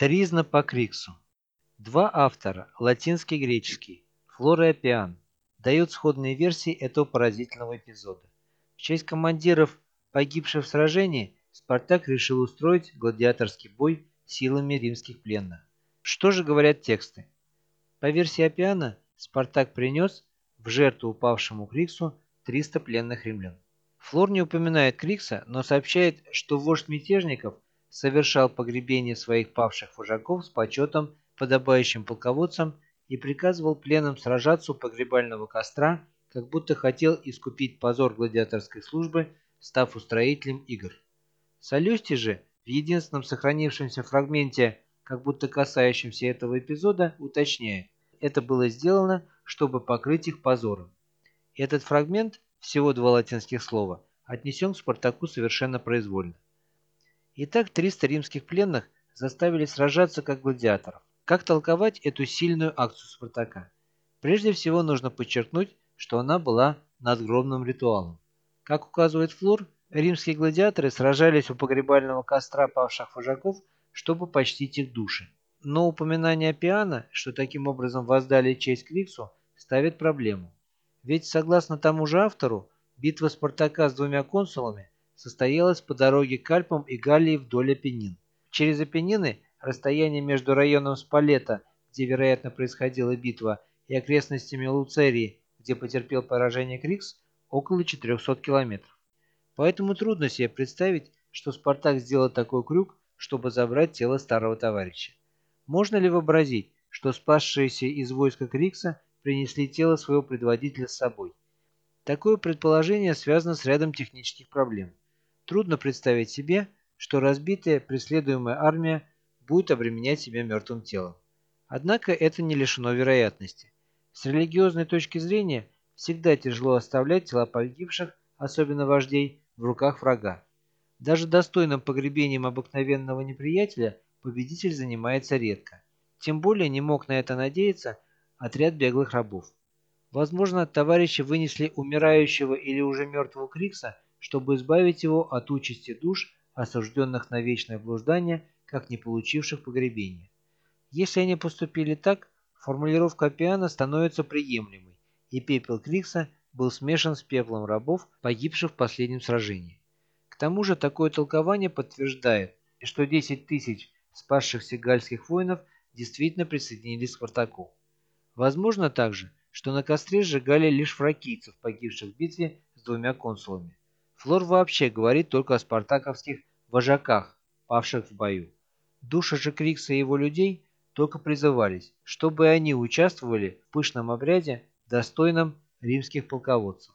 Тризна по Криксу. Два автора, латинский и греческий, Флора и Апиан, дают сходные версии этого поразительного эпизода. В честь командиров, погибших в сражении, Спартак решил устроить гладиаторский бой силами римских пленных. Что же говорят тексты? По версии Апиана, Спартак принес в жертву упавшему Криксу 300 пленных римлян. Флор не упоминает Крикса, но сообщает, что вождь мятежников – совершал погребение своих павших вожаков с почетом, подобающим полководцам, и приказывал пленным сражаться у погребального костра, как будто хотел искупить позор гладиаторской службы, став устроителем игр. Солюсти же, в единственном сохранившемся фрагменте, как будто касающемся этого эпизода, уточняет, это было сделано, чтобы покрыть их позором. Этот фрагмент, всего два латинских слова, отнесен к Спартаку совершенно произвольно. Итак, 300 римских пленных заставили сражаться как гладиаторов. Как толковать эту сильную акцию Спартака? Прежде всего нужно подчеркнуть, что она была надгробным ритуалом. Как указывает Флор, римские гладиаторы сражались у погребального костра павших вожаков, чтобы почтить их души. Но упоминание Пиана, что таким образом воздали честь Криксу, ставит проблему. Ведь, согласно тому же автору, битва Спартака с двумя консулами состоялась по дороге к Альпам и Галлии вдоль Апеннин. Через Апеннины расстояние между районом Спалета, где, вероятно, происходила битва, и окрестностями Луцерии, где потерпел поражение Крикс, около 400 километров. Поэтому трудно себе представить, что Спартак сделал такой крюк, чтобы забрать тело старого товарища. Можно ли вообразить, что спасшиеся из войска Крикса принесли тело своего предводителя с собой? Такое предположение связано с рядом технических проблем. Трудно представить себе, что разбитая, преследуемая армия будет обременять себя мертвым телом. Однако это не лишено вероятности. С религиозной точки зрения всегда тяжело оставлять тела погибших, особенно вождей, в руках врага. Даже достойным погребением обыкновенного неприятеля победитель занимается редко. Тем более не мог на это надеяться отряд беглых рабов. Возможно, товарищи вынесли умирающего или уже мертвого Крикса чтобы избавить его от участи душ, осужденных на вечное блуждание, как не получивших погребения. Если они поступили так, формулировка Апиана становится приемлемой, и пепел Крикса был смешан с пеплом рабов, погибших в последнем сражении. К тому же такое толкование подтверждает, что 10 тысяч спасшихся гальских воинов действительно присоединились к Спартаку. Возможно также, что на костре сжигали лишь фракийцев, погибших в битве с двумя консулами. Флор вообще говорит только о спартаковских вожаках, павших в бою. Души же Крикса и его людей только призывались, чтобы они участвовали в пышном обряде, достойном римских полководцев.